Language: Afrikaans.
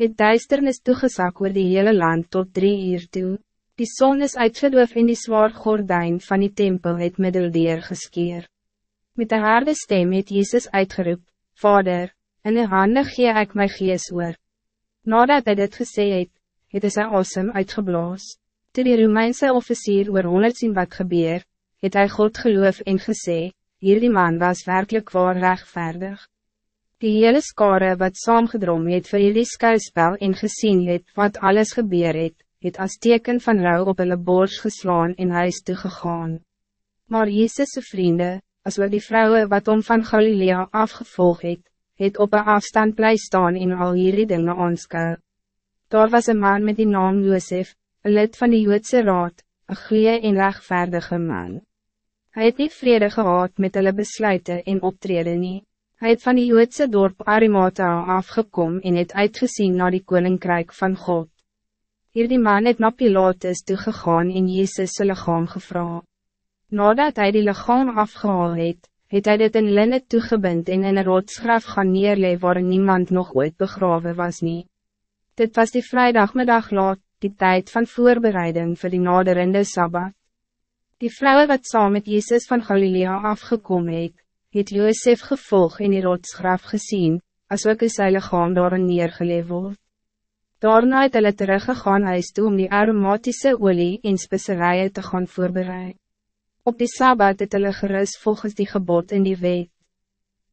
het duisternis toegesak oor die hele land tot drie uur toe. Die zon is uitgedoof in die zwaar gordijn van die tempel het middeldeer geskeer. Met een harde stem het Jezus uitgeroep, Vader, in die handen gee ek my gees oor. Nadat hij dit gesê het, het hy sy asem uitgeblaas. Toe die Romeinse officier oor honderd sien wat gebeur, het hij God geloof en gesê, hierdie man was werkelijk waar rechtvaardig. Die hele skare wat saamgedrom het vir hierdie skuispel en gesien het wat alles gebeur het, het als teken van rouw op hulle bors geslaan en huis toegegaan. Maar Jezus' vrienden, als we die vrouwen wat om van Galilea afgevolgd het, het op een afstand blij staan in al hierdie dinge aanskou. Daar was een man met die naam Josef, een lid van die Joodse raad, een goeie en rechtvaardige man. Hij het niet vrede gehad met hulle besluiten en optreden nie. Hij het van die Joodse dorp Arimata afgekom en het uitgezien naar die koninkrijk van God. Hierdie man het na Pilatus toegegaan en Jezus sy lichaam gevra. Nadat hij die lichaam afgehaal het, het hy dit in linne toegebind en in een rotsgraf gaan neerlee waar niemand nog ooit begraven was nie. Dit was die vrijdagmiddag laat, die tijd van voorbereiding voor die naderende Sabbat. Die vrouwen wat saam met Jezus van Galilea afgekomen het, het Josef gevolg in die rotsgraf gezien, as ook is sy lichaam daarin neergelee word. Daarna het hulle teruggegaan huis toe om die aromatische olie en specerijen te gaan voorbereiden. Op die Sabbat het hulle gerust volgens die gebod in die wet.